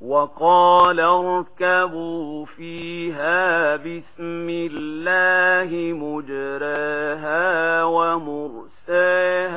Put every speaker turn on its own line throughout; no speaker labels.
وقال اركبوا فيها بسم الله مجراها ومرساها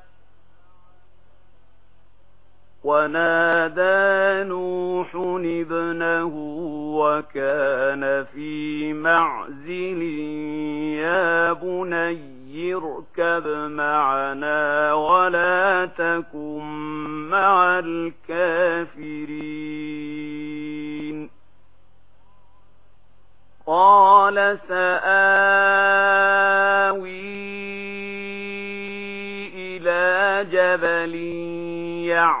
ونادى نوح ابنه وكان في معزل يا بني اركب معنا ولا تكن مع الكافرين. قال سآوي إلى جبل يعلم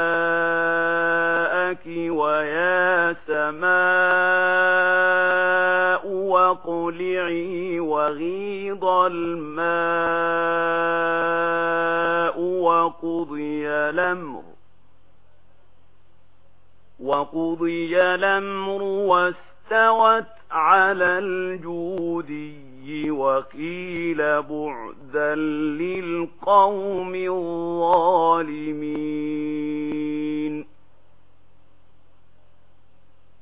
السماء وقلعي وغيض الماء وقضي الأمر وقضي الأمر واستوت على الجودي وقيل بعدا للقوم الظالمين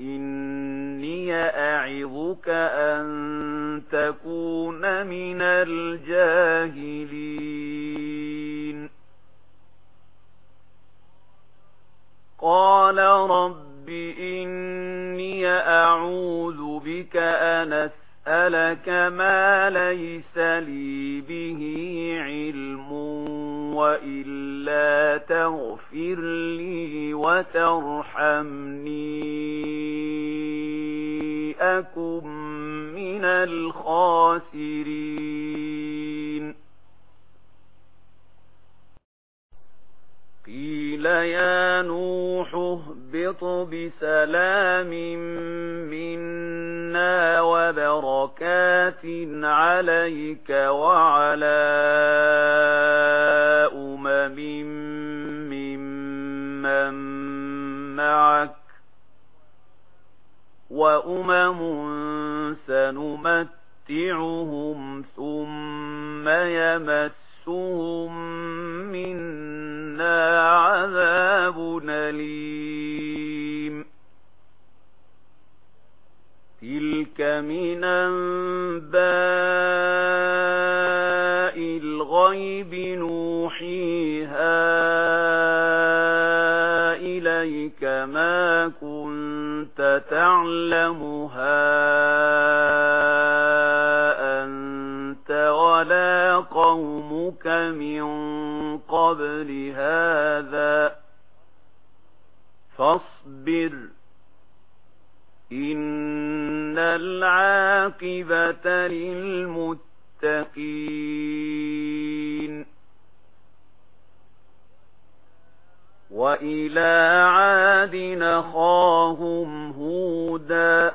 إني أعظك أن تكون من الجاهلين. قال رب إني أعوذ بك أن أسألك ما ليس لي به علم. وإلا تغفر لي وترحمني أكم من الخاسرين قيل يا نوح اهبط بسلام منا وبركات عليك وعلى ممن معك وأمم سنمتعهم ثم يمسهم منا عذاب أَلِيمٌ تلك من أنباء تَعْلَمُهَا أَنْتَ وَلَا قَوْمُكَ مِنْ قَبْلِ هَذَا فَاصْبِرْ إِنَّ الْعَاقِبَةَ لِلْمُتَّقِينَ وَإِلَى عَادٍ خَاهُمْ هُودًا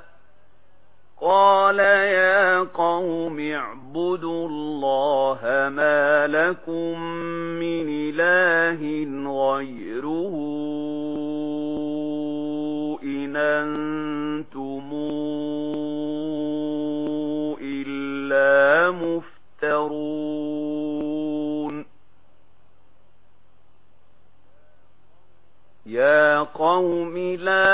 يا قوم لا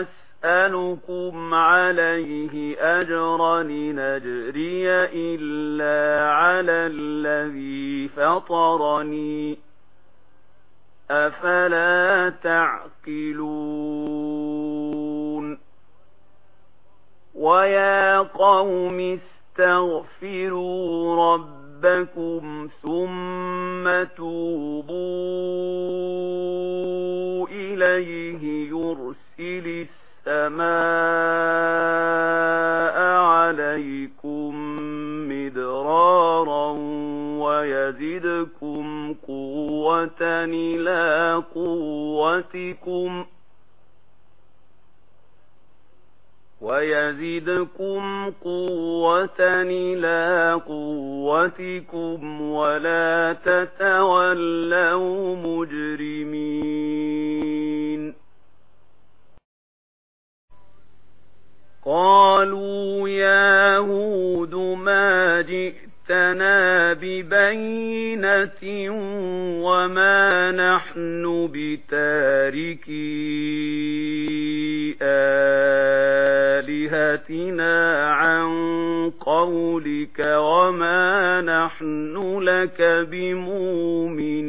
أسألكم عليه أجرا نجري إلا على الذي فطرني أفلا تعقلون ويا قوم استغفروا رب رَبَّكُمْ ثُمَّ تُوبُوا إِلَيْهِ يُرْسِلِ السَّمَاءَ عَلَيْكُمْ مِدْرَارًا وَيَزِدْكُمْ قُوَّةً إِلَى قُوَّتِكُمْ وَيَزِدْكُمْ قُوَّةً إِلَى قُوَّتِكُمْ وَلَا تَتَوَلَّوْا مُجْرِمِينَ قَالُوا يَا هُودُ مَا جِئْتَنَا بِبَيِّنَةٍ وَمَا نَحْنُ نحن بتاركي آلهتنا عن قولك وما نحن لك بمؤمنين.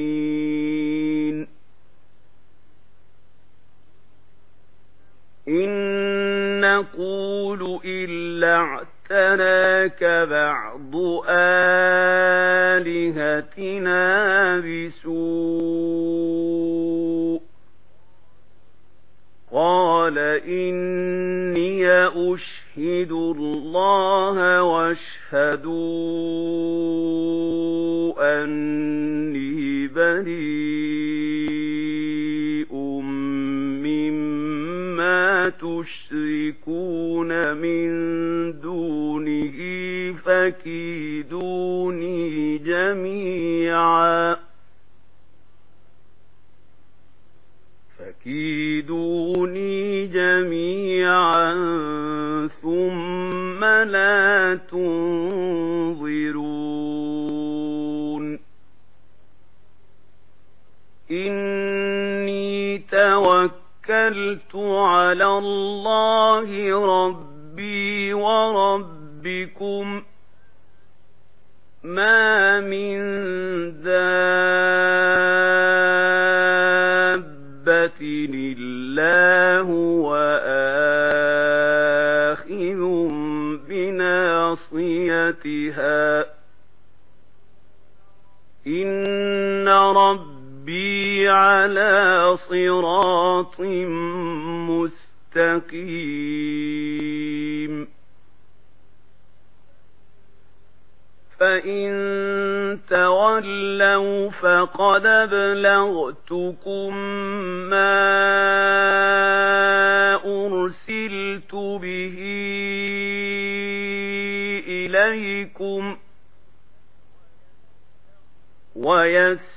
إن نقول إلا اعتناك بعض آلهتنا بسوء. قال إني أشهد الله واشهدوا أني بريء مما تشركون من دونه فكيدون توكلت على الله ربي وربكم ما من دابة إلا هو آخذ بناصيتها إن رب على صراط مستقيم. فإن تولوا فقد بلغتكم ما أرسلت به إليكم ويسر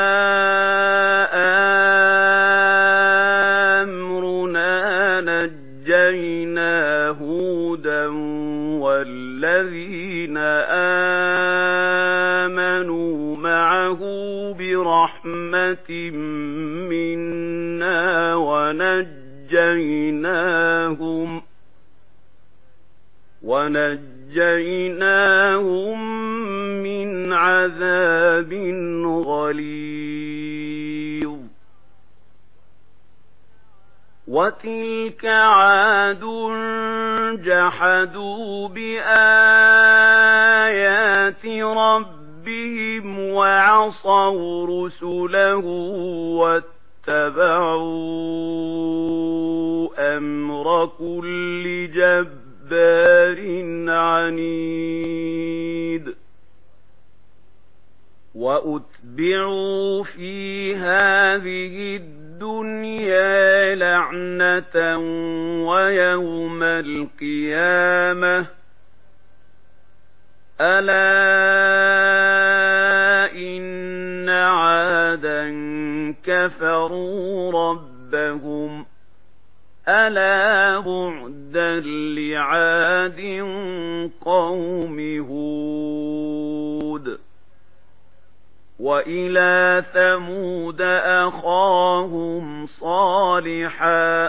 منا ونجيناهم ونجيناهم من عذاب غليظ وتلك عاد جحدوا بآيات رب وعصوا رسله واتبعوا أمر كل جبار عنيد وأتبعوا في هذه الدنيا لعنة ويوم القيامة ألا كفروا ربهم ألا بعدا لعاد قوم هود وإلى ثمود أخاهم صالحاً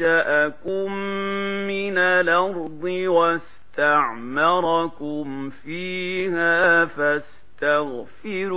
أنشأكم من الأرض واستعمركم فيها فاستغفروا